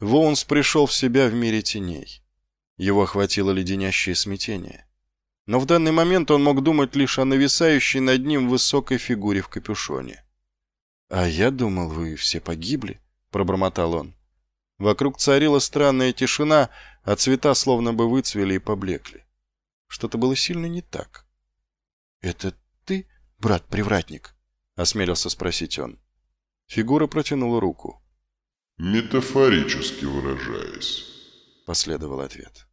Воунс пришел в себя в мире теней. Его охватило леденящее смятение. Но в данный момент он мог думать лишь о нависающей над ним высокой фигуре в капюшоне. «А я думал, вы все погибли», — пробормотал он. Вокруг царила странная тишина, а цвета словно бы выцвели и поблекли. Что-то было сильно не так. «Это ты, брат-привратник?» — осмелился спросить он. Фигура протянула руку. «Метафорически выражаясь», — последовал ответ.